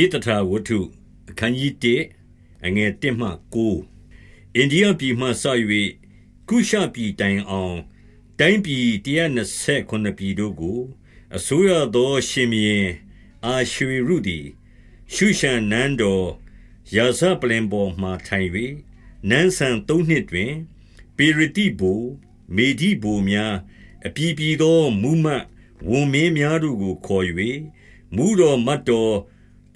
ဧတထာဝတ္ထုအခန်းကြီး1အငယ်1မှ9အိန္ဒိယပြည်မှစ၍ကုရှပြည်တိုင်အောင် တိုင်းပြည်129ပြည်တို့ကိုအစိုးရသော ရှင်ဘီရင်အာရွှေရုသည်ရှုရှန်နန်းတော်ရာဇပလင်ပေါ်မှထိုင်၍နန်းဆန်၃နှစ်တွင်ပေရတိဘူမေဒီဘူများအပြည်ပြည်သောမူမတ်ဝန်မင်းများတို့ကိုခေါ်၍မူတော်မတ်တော်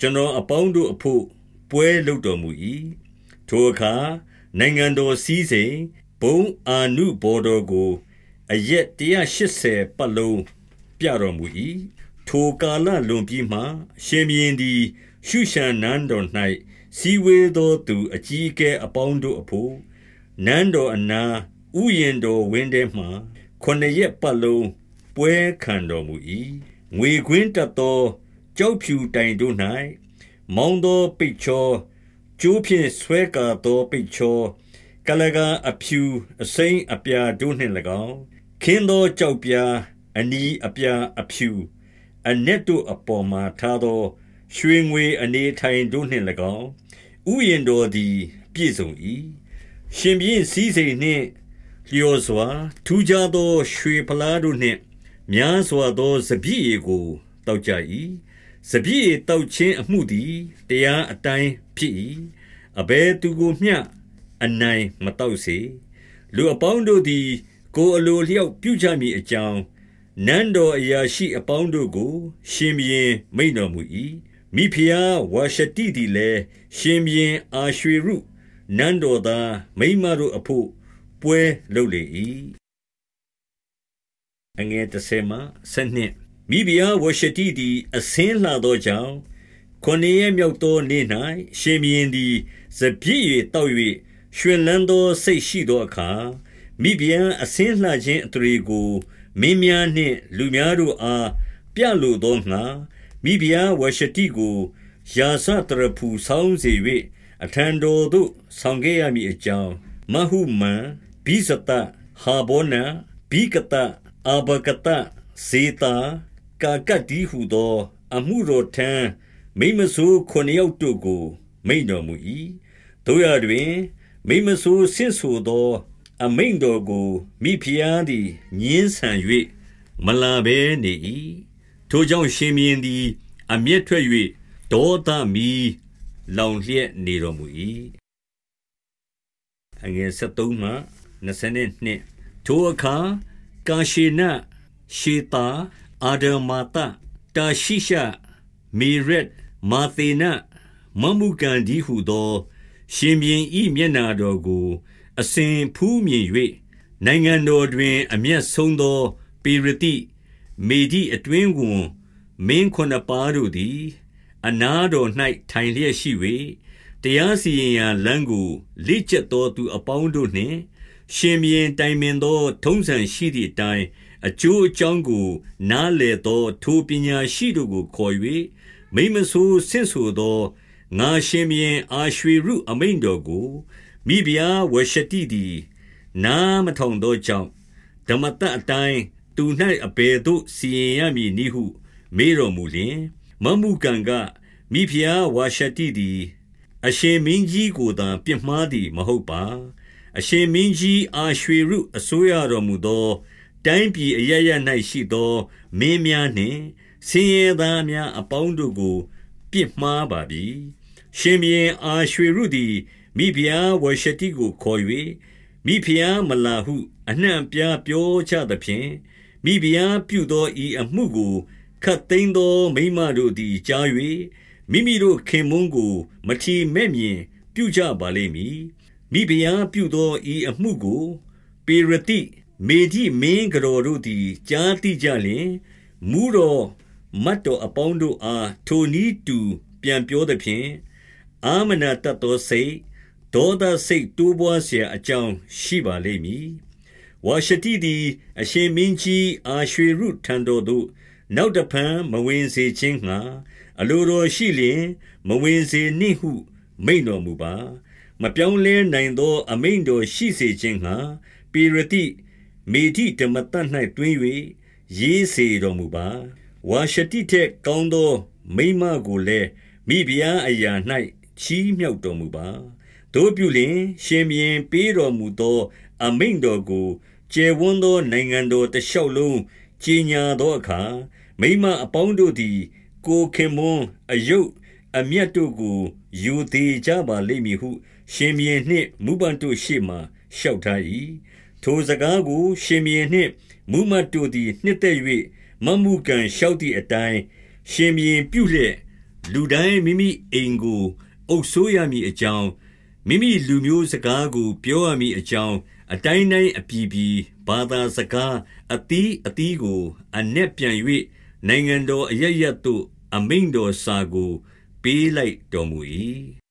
ကျွန်တော်အပေါင်းတို့အဖို့ပွဲလုပ်တော်မူ၏ထိုအခါနိုင်ငံတော်စည်းစိမ်ဘုံအာနုဘော်တော်ကိုအရက်180ပတ်လုံးပြတော်မူ၏ထိုကာလလွန်ပြီးမှရှင်ဘီရင်သည် ရှုရှန်နန်းတော်၌စီဝေသောသူအကြီးအကဲအပေါင်းတို့အဖို့နန်းတော်အနာဥယျင်တော်ဝင်းထဲမှခုနှစ်ရက်ပတ်လုံးပွဲခံတော်မူ၏ငွေခွင်းတသော ကျောက်ဖြူတိုင်တို့၌မောင်းသောပိတ်ချောကျိုးဖြင့်ဆွဲကာသောပိတ်ချောကလကအဖြူအစိမ်းအပြာတို့နှင့်၎င်းခင်းသောကြောက်ပြာအနီအပြာအဖြူအ내တို့အပေါ်မှထားသော ရွှေငွေအနေထိုင်တို့နှင့်၎င်းဥယျင်တော်သည် ပြည့်စုံ၏ရှင်ပြင်းစည်းစိမ်နှင့်လျော်စွာထူးခြားသော ရွှေဖလားတို့နှင့်များစွာသောစပြည့်ကိုတောက်ကြ၏ စပြည့်တောက်ခြင်းအမှုသည်တရားအတိုင်းဖြစ်၏အဘယ်သူကိုမျှအနိုင်မတောက်စေလူအပေါင်းတို့သည် ကိုယ်အလိုလျောက်ပြုကြမည်အကြောင်းနန်းတော်အရာရှိအပေါင်းတို့ကို ရှင်ဘရင်မိန်တော်မူ၏မိဖုရားဝါရှတိသည်လည်းရှင်ဘရင်အာရွှေရုနန်းတော်သားမိမတို့အဖို့ပွဲလုပ်လေ၏အငယ်30မှ7 မိဖုရားဝရှတိသည် အဆင်းလှသောကြောင့် ခုနှစ်ရက်မြောက်သောနေ့၌ရှင်ဘုရင်သည် စပြည့်၍တောက်၍ရွှင်လန်းသောစိတ်ရှိသောအခါ မိဖုရားအဆင်းလှခြင်းအထရေကို မင်းများနှင့် လူများတို့အား ပြလိုသောငှာမိဖုရားဝရှတိကိုယာစတရဖူဆောင်းစေ၍အထံတော်သို့ ဆောင်ခဲ့ရမည်အကြောင်း မဟုမန်ဘိဇတဟာဘောနာဘိကတအာဘကတဇေတာ ကာကတ်ဒီဟုသော အမှုတော်ထမ်းမိမဆိုးခုနှစ်ယောက်တို့ကို မိန်တော်မူ၏တို့ရတွင် မိမဆိုးဆင့်ဆိုသော အမိန်တော်ကိုမိဖုရားသည်ညင်းဆန်၍မလာဘဲနေ၏ထိုကြောင့်ရှင်မြင်းသည် အမျက်ထွက်၍ဒေါသမီလောင်လျက်နေတော်မူ၏အငယ်73မှ22ထိုအခါကာရှေနရှေတာ အာဒမာတတာရှိရှမေရက်မာသေနမမှုကန်ဒီဟုသော ရှင်ဘင်ဤမျက်နာတော်ကို အစဉ်ဖူးမြင်၍နိုင်ငံတော်တွင် အမျက်ဆုံးသောပေရတိမေဒီအတွင်းဝန်မင်းခုနှစ်ပါးတို့သည် အနာတော်၌ထိုင်လျက်ရှိ၍တရားစီရင်ရာလမ်းကိုလိကျက်သောသူအပေါင်းတို့နှင့် ရှင်ဘင်တိုင်ပင်သော ထုံးစံရှိသည့်အတိုင်း အကျိုးအကြောင်းကို နားလည်သော ထိုပညာရှိတို့ကိုခေါ်၍မိမဆိုးဆင့်ဆိုသော ငါရှင်ဘင် အာရွှေရုအမိန်တော်ကို မိဖုရားဝရှတိသည် နားမထောင်သောကြောင့် ဓမ္မတအတိုင်း သူ၌အဘယ်သို့ စီရင်ရမည်နည်းဟု မေးတော်မူလျင် မမှုကံကမိဖုရားဝါရှတိသည် အရှင်မင်းကြီးကိုသာ ပြစ်မှားသည်မဟုတ်ပါ အရှင်မင်းကြီး အာရွှေရု အစိုးရတော်မူသော တိုင်းပြည်အရရ၌ရှိသော မင်းများနှင့်ဆင်းရဲသားများအပေါင်းတို့ကို ပြစ်မှားပါပြီရှင်ဘီရင်အာရွှေရုသည်မိဖုရားဝရှတိကိုခေါ်၍မိဖုရားမလာဟု အနှံ့ပြားပြောချသဖြင့်မိဖုရားပြုသောဤအမှုကိုခတ်သိမ်းသောမိမတို့သည်ကြား၍မိမိတို့ခင်မုန်းကို မထီမဲ့မြင်ပြုကြပါလိမ့်မည်မိဖုရားပြုသောဤအမှုကို ပေရတိ မေဒီမင်းကတော်တို့သည်ကြားသိကြလျင်မူတော်မတ်တော်အပေါင်းတို့အားထိုနည်းတူပြန်ပြောသဖြင့်အာမနာတတ်သောစိတ်ဒေါသစိတ်တိုးပွားเสียအကြောင်းရှိပါလိမ့်မည်ဝါရှတိသည်အရှင်မင်းကြီးအာရွှေရုထံတော်သို့နောက်တဖန်မဝင်စေခြင်းငှာအလိုတော်ရှိလျင်မဝင်စေနှင့်ဟု မိန်တော်မူပါ မပြောင်းလဲနိုင်သော အမိန်တော်ရှိစေခြင်းငှာပေရတိ မေတိဓမ္မတ၌တွင်၍ရေးစေတော်မူပါဝါရှတိထက်ကောင်းသော မိမကိုလည်းမိဖုရားအရာ၌ချီးမြှောက်တော်မူပါ။သို့ပြုလျှင်၊ရှင်ဘုရင်ပေးတော်မူသော အမိန့်တော်ကိုကျယ်ဝန်းသော နိုင်ငံတော်တရှောက်လုံးကြော်ငြာသောအခါ၊မိန်းမအပေါင်းတို့သည် ကိုယ်ခင်ပွန်းအယုတ်အမြတ်တို့ကိုရိုသေကြပါလိမ့်မည်ဟု ရှင်ဘုရင်နှင့်မှူးမတ်တို့ရှေ့မှာလျှောက်ထား၏။ ထိုစကားကို ရှင်ဘုရင်နှင့်မှူးမတ်တို့သည် နှစ်သက်၍မတ်မုကန်လျှောက်သည်အတိုင်း၊ရှင်ဘုရင်ပြုလျက်၊လူတိုင်းမိမိအိမ်ကို အုပ်စိုးရမည်အကြောင်း၊မိမိလူမျိုးစကားကို ပြောရမည်အကြောင်း၊အတိုင်းတိုင်းအပြည်ပြည် ဘာသာစကားအသီးအသီးကို အနက်ပြန်၍နိုင်ငံတော်အရပ်ရပ်သို့ အမိန့်တော်စာကို ပေးလိုက်တော်မူ၏။